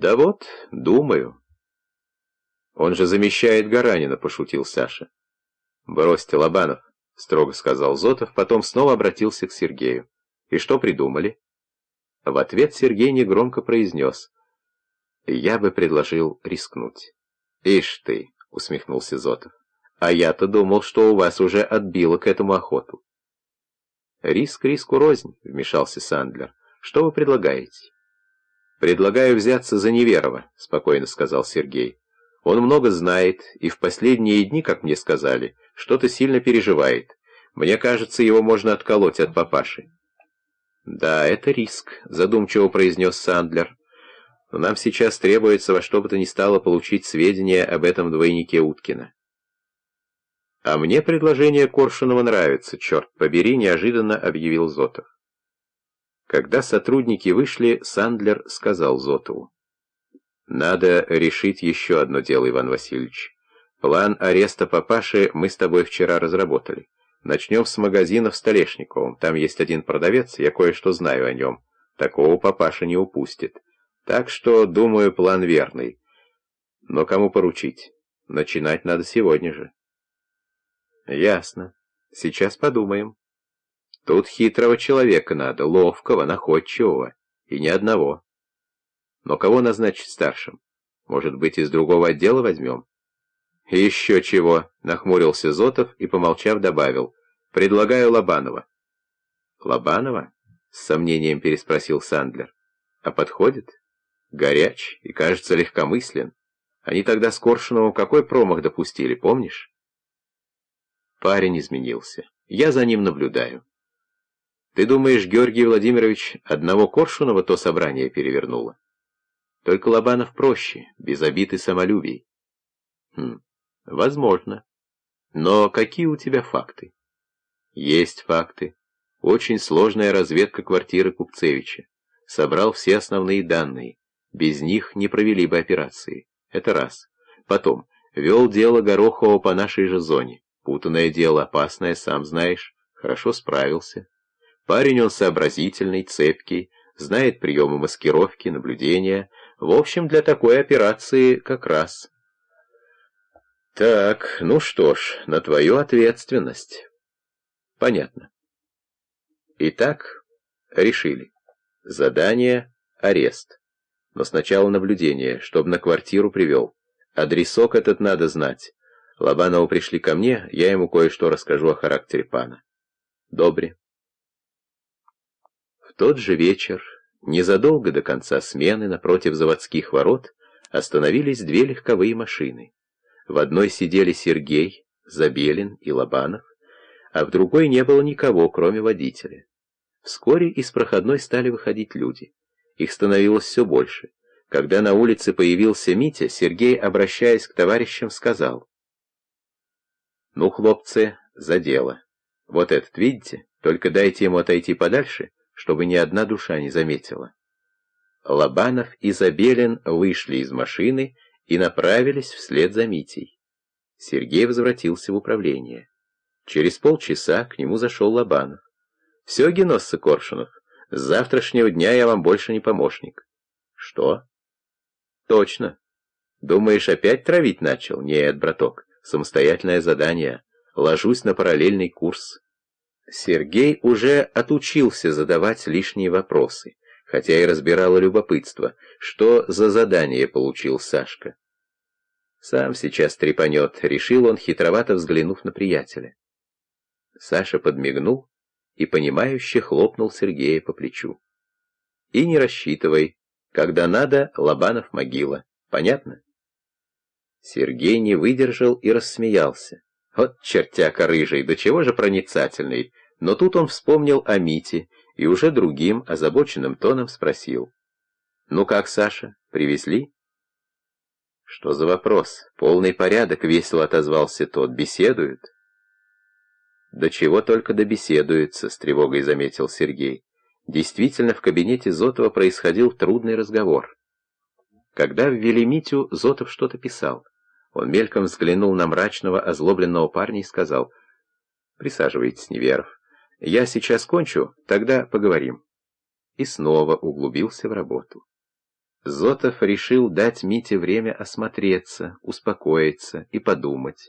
Да вот, думаю. Он же замещает Гаранина, пошутил Саша. Бросьте, Лобанов, строго сказал Зотов, потом снова обратился к Сергею. И что придумали? В ответ Сергей негромко произнес. Я бы предложил рискнуть. Ишь ты, усмехнулся Зотов. А я-то думал, что у вас уже отбило к этому охоту. Риск риску рознь, вмешался Сандлер. Что вы предлагаете? «Предлагаю взяться за Неверова», — спокойно сказал Сергей. «Он много знает, и в последние дни, как мне сказали, что-то сильно переживает. Мне кажется, его можно отколоть от папаши». «Да, это риск», — задумчиво произнес Сандлер. «Но нам сейчас требуется во что бы то ни стало получить сведения об этом двойнике Уткина». «А мне предложение Коршунова нравится, черт побери», — неожиданно объявил Зотов. Когда сотрудники вышли, Сандлер сказал Зотову. «Надо решить еще одно дело, Иван Васильевич. План ареста папаши мы с тобой вчера разработали. Начнем с магазина в Столешниковом. Там есть один продавец, я кое-что знаю о нем. Такого папаша не упустит. Так что, думаю, план верный. Но кому поручить? Начинать надо сегодня же». «Ясно. Сейчас подумаем». Тут хитрого человека надо, ловкого, находчивого, и ни одного. Но кого назначить старшим? Может быть, из другого отдела возьмем? «Еще чего!» — нахмурился Зотов и, помолчав, добавил. «Предлагаю Лобанова». «Лобанова?» — с сомнением переспросил Сандлер. «А подходит? Горяч и, кажется, легкомыслен. Они тогда с Коршуновым какой промах допустили, помнишь?» Парень изменился. Я за ним наблюдаю. Ты думаешь, Георгий Владимирович одного Коршунова то собрание перевернуло? Только Лобанов проще, без обид и самолюбий. Хм, возможно. Но какие у тебя факты? Есть факты. Очень сложная разведка квартиры Купцевича. Собрал все основные данные. Без них не провели бы операции. Это раз. Потом, вел дело Горохова по нашей же зоне. Путанное дело, опасное, сам знаешь. Хорошо справился. Парень он сообразительный, цепкий, знает приемы маскировки, наблюдения. В общем, для такой операции как раз. Так, ну что ж, на твою ответственность. Понятно. Итак, решили. Задание — арест. Но сначала наблюдение, чтобы на квартиру привел. Адресок этот надо знать. Лобанову пришли ко мне, я ему кое-что расскажу о характере пана. Добре тот же вечер, незадолго до конца смены, напротив заводских ворот, остановились две легковые машины. В одной сидели Сергей, Забелин и Лобанов, а в другой не было никого, кроме водителя. Вскоре из проходной стали выходить люди. Их становилось все больше. Когда на улице появился Митя, Сергей, обращаясь к товарищам, сказал. «Ну, хлопцы, за дело. Вот этот, видите? Только дайте ему отойти подальше, чтобы ни одна душа не заметила. Лобанов и Забелин вышли из машины и направились вслед за Митей. Сергей возвратился в управление. Через полчаса к нему зашел Лобанов. «Все, Геносса Коршунов, с завтрашнего дня я вам больше не помощник». «Что?» «Точно. Думаешь, опять травить начал? Нет, браток, самостоятельное задание. Ложусь на параллельный курс. Сергей уже отучился задавать лишние вопросы, хотя и разбирало любопытство, что за задание получил Сашка. Сам сейчас трепанет, решил он, хитровато взглянув на приятеля. Саша подмигнул и, понимающе хлопнул Сергея по плечу. И не рассчитывай, когда надо, Лобанов могила. Понятно? Сергей не выдержал и рассмеялся. Вот чертяка рыжий, до чего же проницательный. Но тут он вспомнил о Мите и уже другим, озабоченным тоном спросил. «Ну как, Саша, привезли?» «Что за вопрос? Полный порядок», — весело отозвался тот. «Беседуют?» «Да чего только добеседуется», — с тревогой заметил Сергей. Действительно, в кабинете Зотова происходил трудный разговор. Когда ввели Митю, Зотов что-то писал. Он мельком взглянул на мрачного, озлобленного парня и сказал, «Присаживайтесь, Неверов. Я сейчас кончу, тогда поговорим». И снова углубился в работу. Зотов решил дать Мите время осмотреться, успокоиться и подумать.